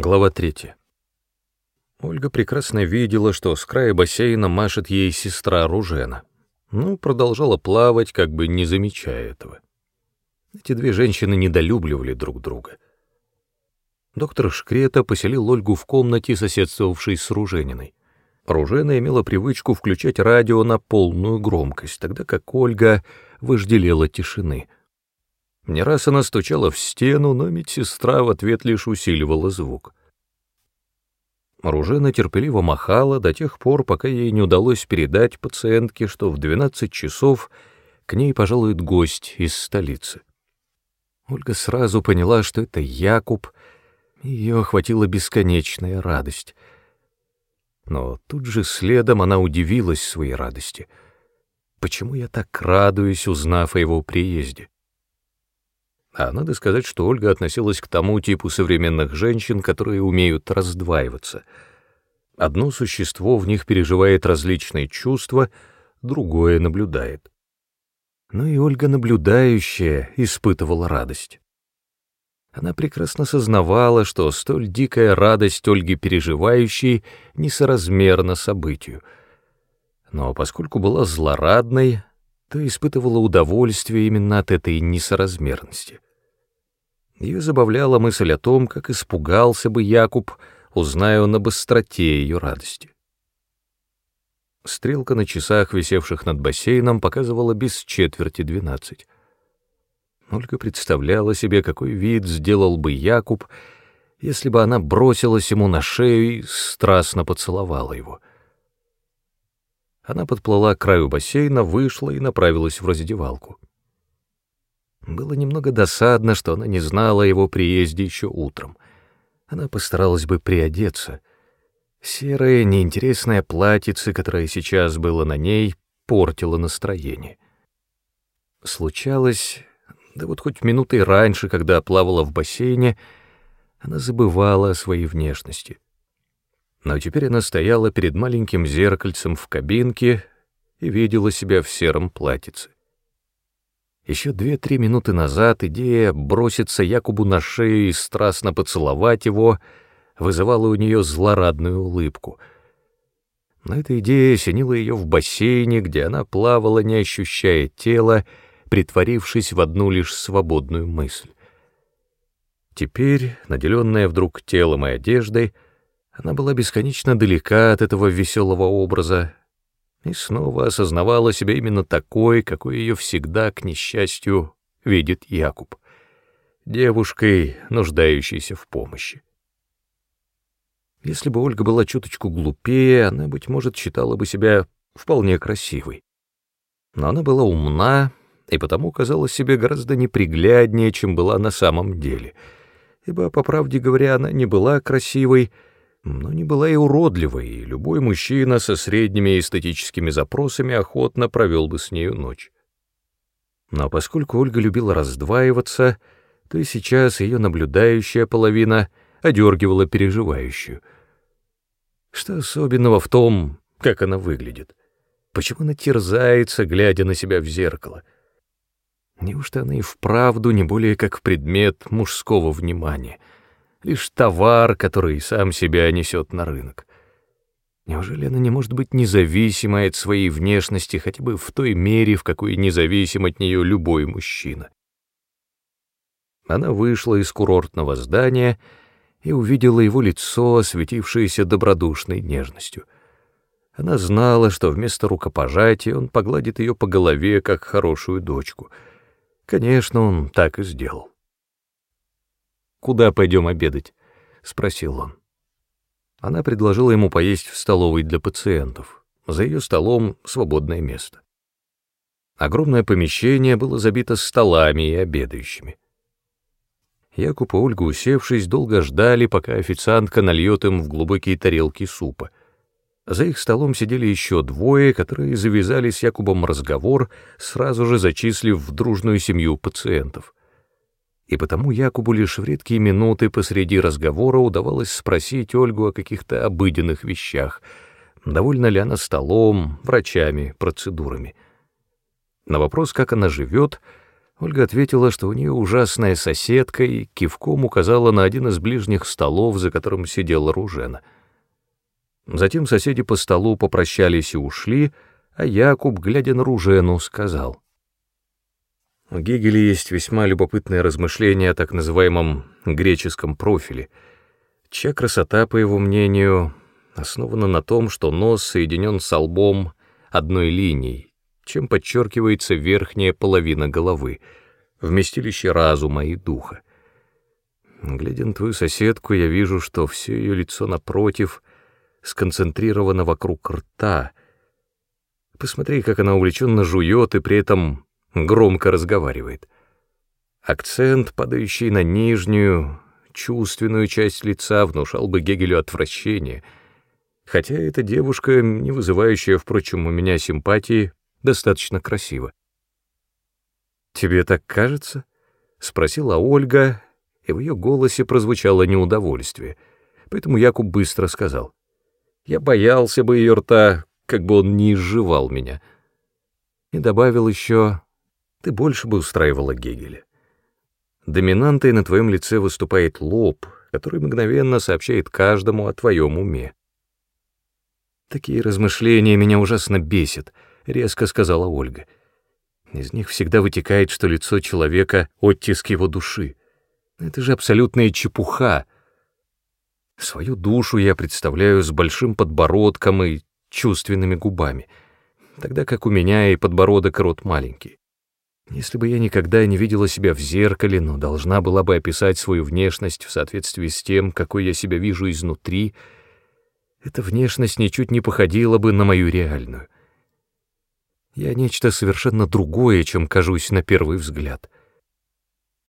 Глава 3. Ольга прекрасно видела, что с края бассейна машет ей сестра Ружена, но продолжала плавать, как бы не замечая этого. Эти две женщины недолюбливали друг друга. Доктор Шкрета поселил Ольгу в комнате, соседствовавшей с Ружениной. Ружена имела привычку включать радио на полную громкость, тогда как Ольга вожделела тишины — не раз она стучала в стену, но медсестра в ответ лишь усиливала звук. Ружена терпеливо махала до тех пор, пока ей не удалось передать пациентке, что в 12 часов к ней пожалует гость из столицы. Ольга сразу поняла, что это Якуб, и ее охватила бесконечная радость. Но тут же следом она удивилась своей радости. Почему я так радуюсь, узнав о его приезде? А надо сказать, что Ольга относилась к тому типу современных женщин, которые умеют раздваиваться. Одно существо в них переживает различные чувства, другое наблюдает. Но и Ольга, наблюдающая, испытывала радость. Она прекрасно сознавала, что столь дикая радость Ольги переживающей несоразмерна событию. Но поскольку была злорадной, то испытывала удовольствие именно от этой несоразмерности. Ее забавляла мысль о том, как испугался бы Якуб, узная он об остроте ее радости. Стрелка на часах, висевших над бассейном, показывала без четверти двенадцать. Ольга представляла себе, какой вид сделал бы Якуб, если бы она бросилась ему на шею и страстно поцеловала его — она подплыла к краю бассейна, вышла и направилась в раздевалку. Было немного досадно, что она не знала о его приезде еще утром. Она постаралась бы приодеться. Серое, неинтересное платьице, которое сейчас было на ней, портило настроение. Случалось, да вот хоть минутой раньше, когда плавала в бассейне, она забывала о своей внешности — но теперь она стояла перед маленьким зеркальцем в кабинке и видела себя в сером платьице. Еще две-три минуты назад идея броситься Якубу на шею и страстно поцеловать его вызывала у нее злорадную улыбку. Но эта идея осенила ее в бассейне, где она плавала, не ощущая тела, притворившись в одну лишь свободную мысль. Теперь, наделенная вдруг телом и одеждой, она была бесконечно далека от этого веселого образа и снова осознавала себя именно такой, какой ее всегда, к несчастью, видит Якуб, девушкой, нуждающейся в помощи. Если бы Ольга была чуточку глупее, она, быть может, считала бы себя вполне красивой. Но она была умна и потому казалась себе гораздо непригляднее, чем была на самом деле, ибо, по правде говоря, она не была красивой, но не была и уродливой, и любой мужчина со средними эстетическими запросами охотно провел бы с нею ночь. Но поскольку Ольга любила раздваиваться, то и сейчас ее наблюдающая половина одергивала переживающую. Что особенного в том, как она выглядит? Почему она терзается, глядя на себя в зеркало? Неужто она и вправду не более как предмет мужского внимания — лишь товар, который сам себя несет на рынок. Неужели она не может быть независимой от своей внешности хотя бы в той мере, в какой независим от нее любой мужчина? Она вышла из курортного здания и увидела его лицо, осветившееся добродушной нежностью. Она знала, что вместо рукопожатия он погладит ее по голове, как хорошую дочку. Конечно, он так и сделал. «Куда пойдем обедать?» — спросил он. Она предложила ему поесть в столовой для пациентов. За ее столом свободное место. Огромное помещение было забито столами и обедающими. Якуб и Ольга, усевшись, долго ждали, пока официантка нальет им в глубокие тарелки супа. За их столом сидели еще двое, которые завязали с Якубом разговор, сразу же зачислив в дружную семью пациентов — и потому Якубу лишь в редкие минуты посреди разговора удавалось спросить Ольгу о каких-то обыденных вещах, довольна ли она столом, врачами, процедурами. На вопрос, как она живет, Ольга ответила, что у нее ужасная соседка, и кивком указала на один из ближних столов, за которым сидела Ружена. Затем соседи по столу попрощались и ушли, а Якуб, глядя на Ружену, сказал. У Гегеля есть весьма любопытное размышление о так называемом греческом профиле, чья красота, по его мнению, основана на том, что нос соединен с лбом одной линией, чем подчеркивается верхняя половина головы, вместилище разума и духа. Глядя на твою соседку, я вижу, что все ее лицо напротив сконцентрировано вокруг рта. Посмотри, как она увлеченно жует и при этом громко разговаривает. Акцент, падающий на нижнюю, чувственную часть лица, внушал бы Гегелю отвращение, хотя эта девушка, не вызывающая, впрочем, у меня симпатии, достаточно красиво. «Тебе так кажется?» — спросила Ольга, и в ее голосе прозвучало неудовольствие, поэтому Якуб быстро сказал. «Я боялся бы ее рта, как бы он не изживал меня». И добавил еще, «Ты больше бы устраивала Гегеля. Доминантой на твоем лице выступает лоб, который мгновенно сообщает каждому о твоем уме. Такие размышления меня ужасно бесят —— резко сказала Ольга. Из них всегда вытекает, что лицо человека — оттиск его души. Это же абсолютная чепуха. Свою душу я представляю с большим подбородком и чувственными губами, тогда как у меня и подбородок, и рот маленький. Если бы я никогда не видела себя в зеркале, но должна была бы описать свою внешность в соответствии с тем, какой я себя вижу изнутри, эта внешность ничуть не походила бы на мою реальную. Я нечто совершенно другое, чем кажусь на первый взгляд —